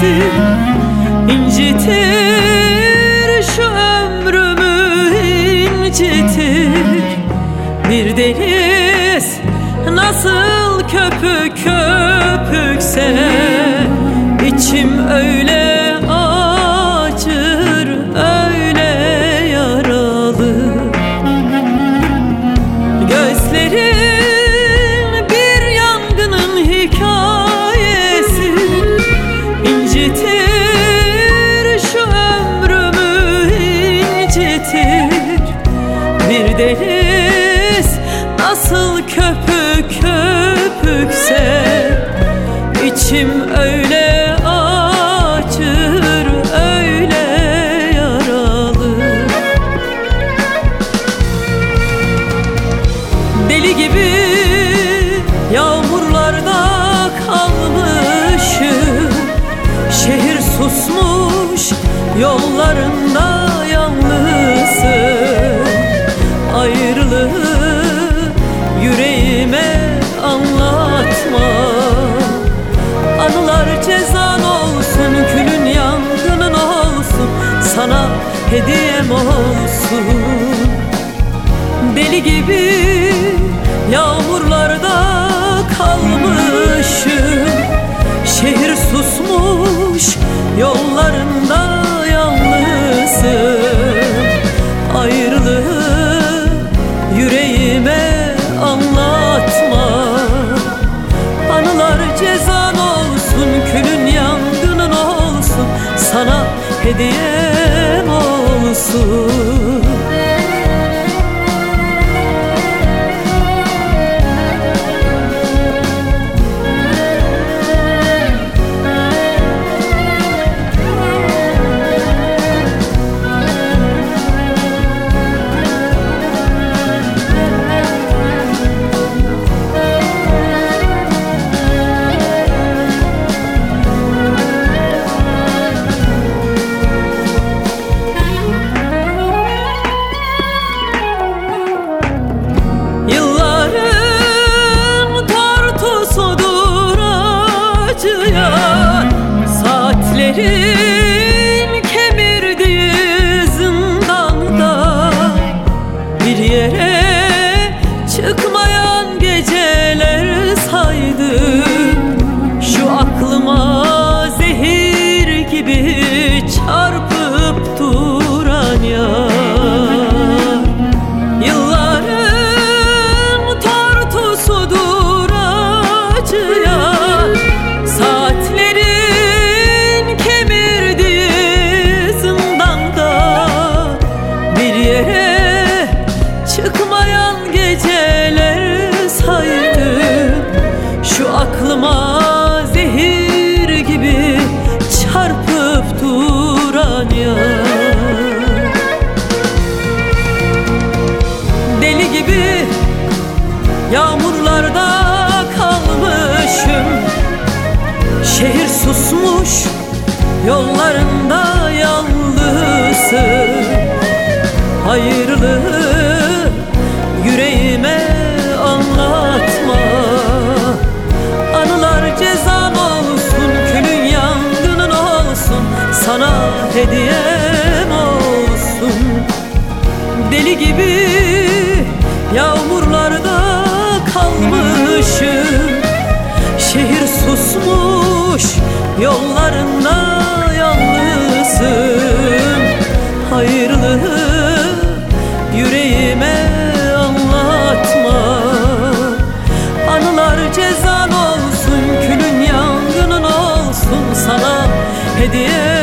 bizi incitir Şu ömrümü incitir. Bir deniz nasıl köpük köpükse içim öyle köpük köpükse içim öyle acır öyle yaralı. Deli gibi yağmurlarda kalmışım. Şehir susmuş yollarında hediyem olsun. Deli gibi yağmurlarda kalmışım. Şehir susmuş yollarında yalnızım. Ayrılığı yüreğime anlatma. Anılar cezan olsun külün yangının olsun. Sana hediyem olsun Saatlerin yağmurlarda kalmışım. Şehir susmuş yollarında yalnızım. Hayırlı yüreğime anlatma. Anılar cezan olsun külün yangının olsun. Sana hediyem olsun. Deli gibi yollarında yalnızım Hayırlı yüreğime anlatma. Anılar cezan olsun külün yangının olsun sana hediye